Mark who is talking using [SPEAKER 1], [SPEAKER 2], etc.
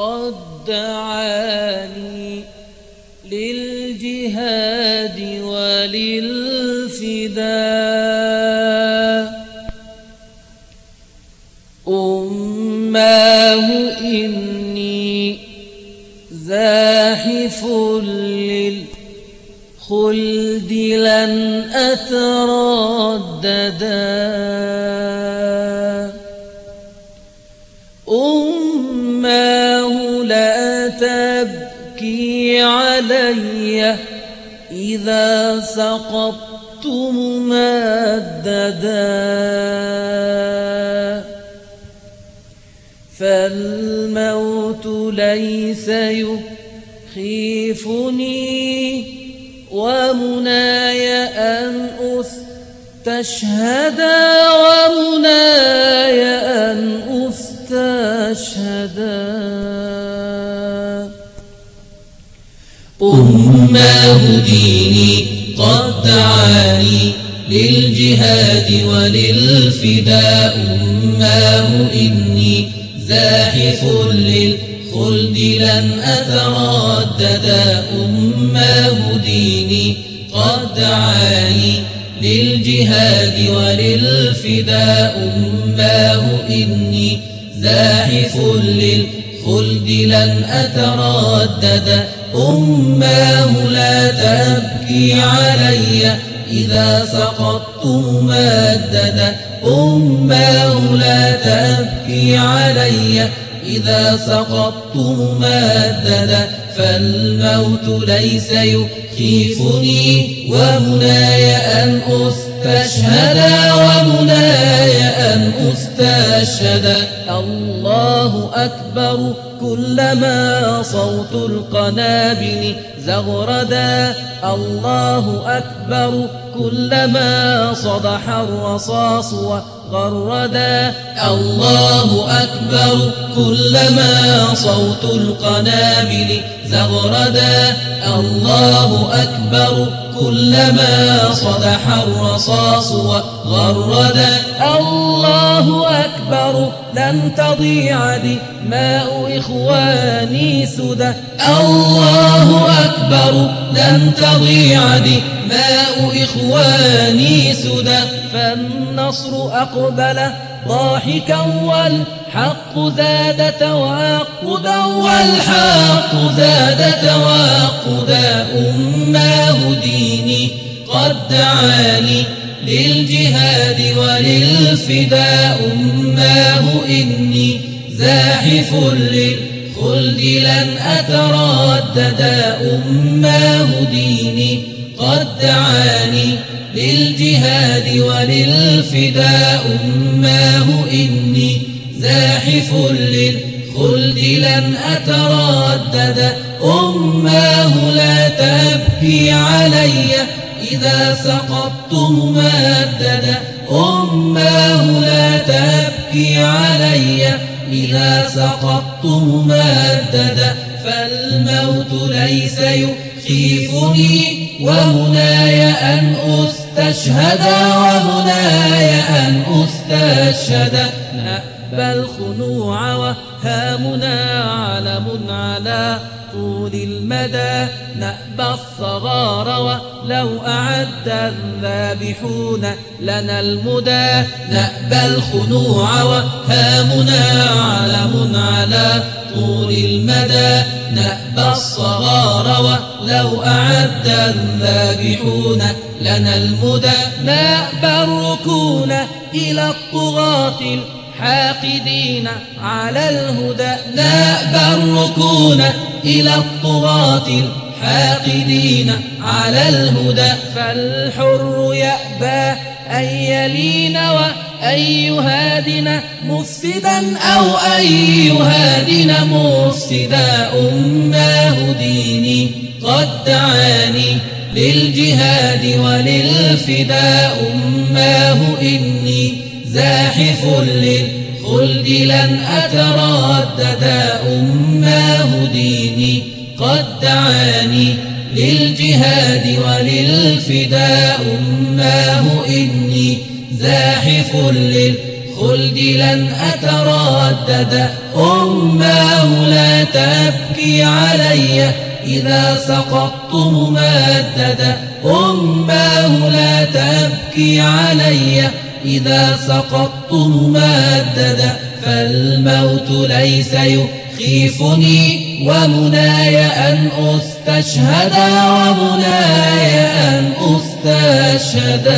[SPEAKER 1] قد دعاني للجهاد وللفداء. أماه إني زاحف للخلد لن أترددا. علي إذا سقطت ممددا فالموت ليس يخيفني ومناي أن أستشهد ومناي أن أستشهدا
[SPEAKER 2] أماه ديني قد دعاني للجهاد وللفداء. أماه إني زاحف للخلد لن أتردد. أماه ديني قد دعاني للجهاد وللفداء. أماه إني زاحف للخلد لن أتردد. أماه لا تبكي علي. إذا سقطت ماددا أماه لا تبكي علي. إذا سقطت ماددا فالموت ليس يخيفني. ومناي أن أستشهد ومناي أن أستشهد. الله أكبر. كلما صوت القنابل زغردا. الله أكبر. كلما صدح الرصاص وغردا الله أكبر كلما صوت القنابل زغردا الله أكبر كلما صدح الرصاص وغردا
[SPEAKER 1] الله أكبر لن تضيع دماء إخواني سدى
[SPEAKER 2] الله أكبر لن تضيع دماء إخواني سدى
[SPEAKER 1] فالنصر أقبل. ضاحكا والحق زاد توعقدا
[SPEAKER 2] والحق زاد توعقدا. أماه ديني قد دعاني للجهاد وللفداء أماه إني زاحف للخلد لن أتردد. أماه ديني قد دعاني للجهاد وللفداء أماه إني زاحف للخلد لن أتردد. أماه لا تبكي علي إذا سقطت ممددا أماه لا تبكي علي إذا سقطت ممددا فالموت ليس يخيفني ومناي أن أستشهد ومناي أن أستشهد.
[SPEAKER 1] نأبى الخنوع وهامنا علم على طول المدى. نأبى الصغار ولو أعد الذابحون لنا المدى.
[SPEAKER 2] نأبى الخنوع وهامنا علم على طول المدى نأبى الصغار ولو أعد الذابحون لنا المدى
[SPEAKER 1] نأبى الركون إلى الطغاة الحاقدين على الهدى.
[SPEAKER 2] نأبى الركون إلى الطغاة الحاقدين على الهدى.
[SPEAKER 1] فالحر يأبى أن يلين وأن يهادن. مفسدا
[SPEAKER 2] أو أن يهادن مفسدا أماه ديني قد دعاني للجهاد وللفداء أماه إني زاحف للخلد لن أتردد أماه ديني قد دعاني للجهاد وللفداء أماه إني زاحف للخلد لن أتردد. أماه لا تبكي علي. إذا سقطت ممددا أماه لا تبكي علي. إذا سقطت ممددا فالموت ليس يخيفني. ومناي أن أستشهد. ومناي أن أستشهد.